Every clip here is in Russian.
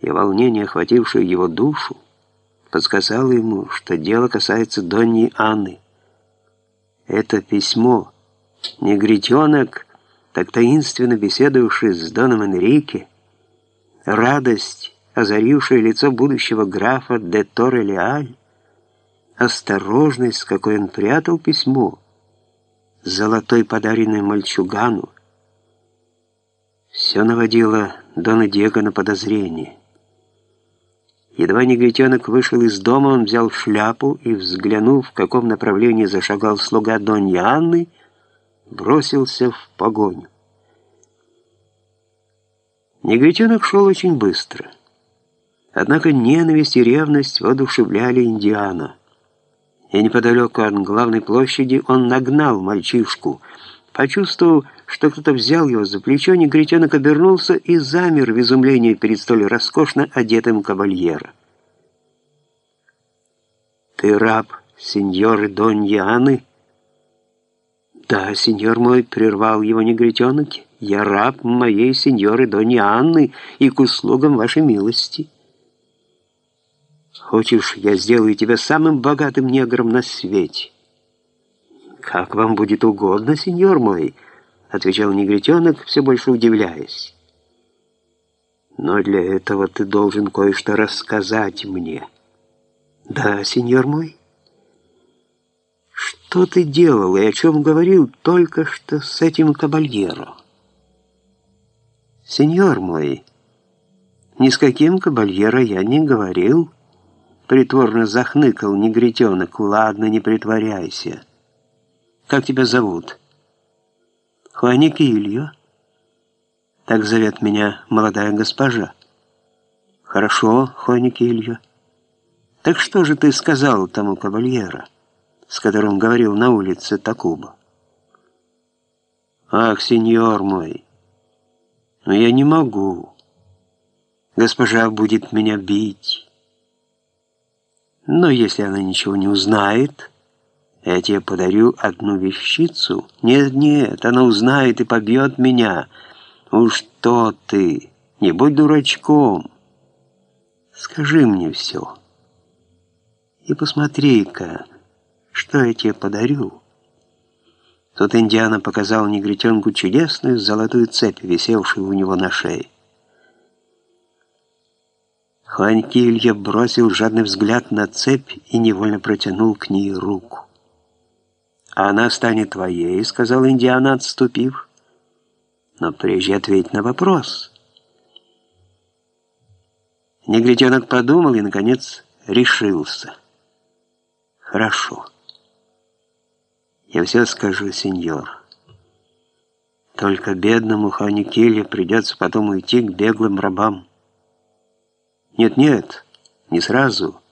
и волнение, охватившее его душу, подсказало ему, что дело касается Донни Анны. Это письмо, негритенок, так таинственно беседовавший с Доном Энрике, радость, озарившая лицо будущего графа де Торре-Леаль, осторожность, с какой он прятал письмо, золотой подаренный мальчугану, все наводило Дона Диего на подозрение. Едва негритенок вышел из дома, он взял шляпу и, взглянув, в каком направлении зашагал слуга Донья Анны, бросился в погоню. Негритенок шел очень быстро. Однако ненависть и ревность воодушевляли Индиана. И неподалеку от главной площади он нагнал мальчишку. Почувствовав, что кто-то взял его за плечо, негритенок обернулся и замер в изумлении перед столь роскошно одетым кавальера. «Ты раб сеньоры Донья Анны?» «Да, сеньор мой», — прервал его негритенок, — «я раб моей сеньоры Донья Анны и к услугам вашей милости». «Хочешь, я сделаю тебя самым богатым негром на свете?» «Как вам будет угодно, сеньор мой», —— отвечал негритенок, все больше удивляясь. «Но для этого ты должен кое-что рассказать мне». «Да, сеньор мой». «Что ты делал и о чем говорил только что с этим кабальеро?» «Сеньор мой, ни с каким кабальеро я не говорил». Притворно захныкал негритенок. «Ладно, не притворяйся. Как тебя зовут?» Хуаники Илья. Так зовет меня молодая госпожа. Хорошо, Хуаники Илья. Так что же ты сказал тому кавальера, с которым говорил на улице Такуба? Ах, сеньор мой, но я не могу. Госпожа будет меня бить. Но если она ничего не узнает... Я тебе подарю одну вещицу. Нет, нет, она узнает и побьет меня. Уж что ты, не будь дурачком. Скажи мне все. И посмотри-ка, что я тебе подарю. Тут Индиана показал негритенку чудесную золотую цепь, висевшую у него на шее. Хуанькилья бросил жадный взгляд на цепь и невольно протянул к ней руку а она станет твоей», — сказал Индиана, отступив. «Но прежде ответь на вопрос». Негритенок подумал и, наконец, решился. «Хорошо. Я все скажу, сеньор. Только бедному Ханикеле придется потом уйти к беглым рабам». «Нет-нет, не сразу».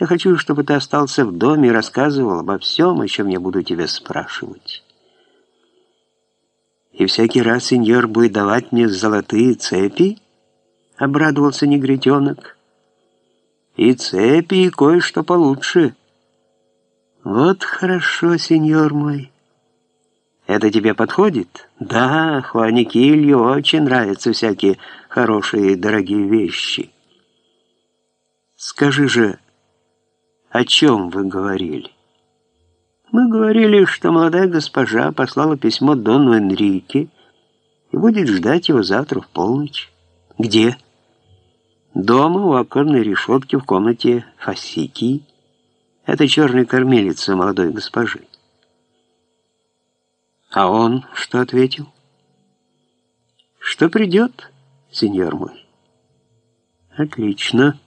Я хочу, чтобы ты остался в доме и рассказывал обо всем, о чем я буду тебя спрашивать. И всякий раз сеньор будет давать мне золотые цепи, обрадовался негритенок. И цепи, и кое-что получше. Вот хорошо, сеньор мой. Это тебе подходит? Да, Хуаникилью очень нравятся всякие хорошие и дорогие вещи. Скажи же, «О чем вы говорили?» «Мы говорили, что молодая госпожа послала письмо Дону Энрике и будет ждать его завтра в полночь». «Где?» «Дома у оконной решетки в комнате Фасики. Это черная кормилица молодой госпожи». «А он что ответил?» «Что придет, сеньор мой?» «Отлично.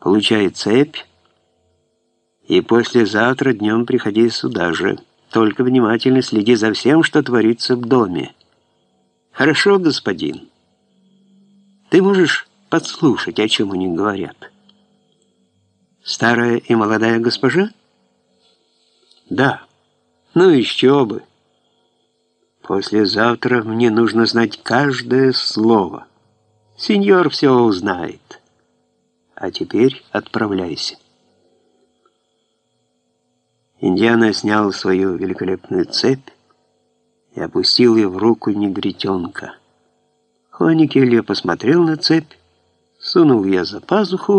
Получает цепь». И послезавтра днем приходи сюда же. Только внимательно следи за всем, что творится в доме. Хорошо, господин? Ты можешь подслушать, о чем они говорят. Старая и молодая госпожа? Да. Ну еще бы. Послезавтра мне нужно знать каждое слово. Сеньор все узнает. А теперь отправляйся. Индиана снял свою великолепную цепь и опустил ее в руку негритенка. Хуаникелья посмотрел на цепь, Сунул я за пазуху